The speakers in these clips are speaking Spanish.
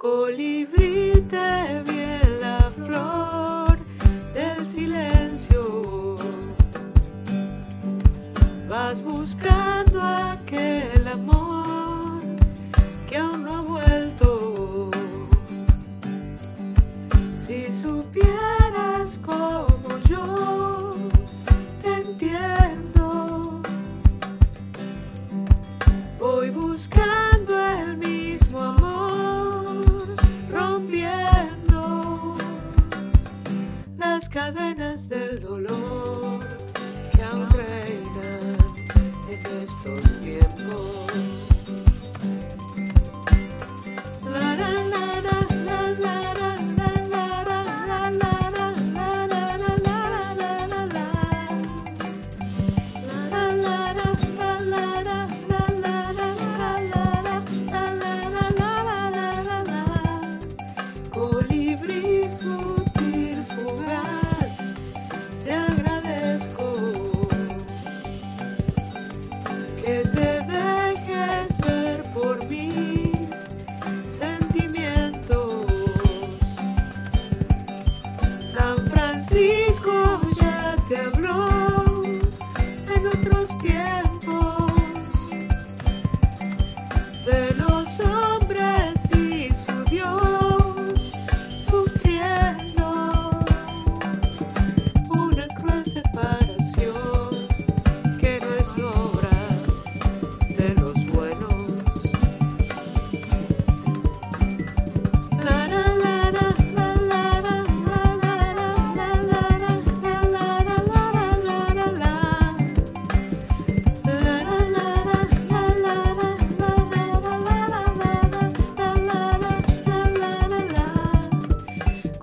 Colibrí te vi en la flor del silencio. Vas buscando aquel amor que aún no ha vuelto. Si supieras como yo te entiendo, voy buscando. las cadenas del dolor que aún reinan en estos tiempos.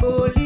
police.